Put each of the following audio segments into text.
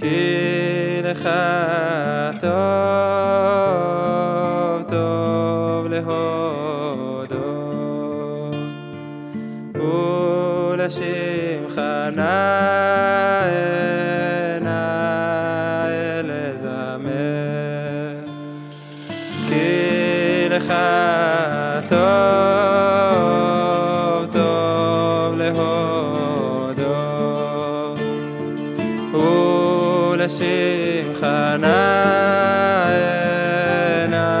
כי לך טוב, טוב להודות ולשמך נאה נאה לזמר. כי לך טוב, שיי חנה אנא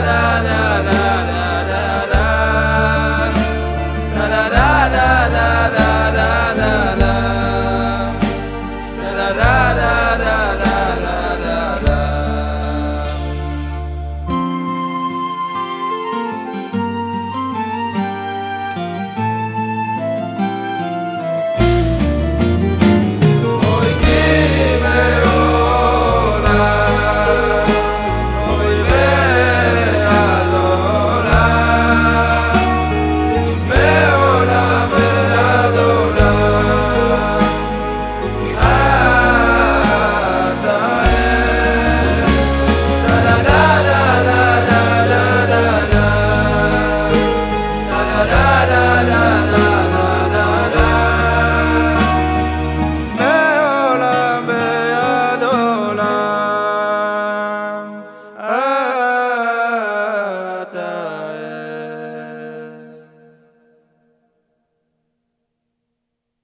la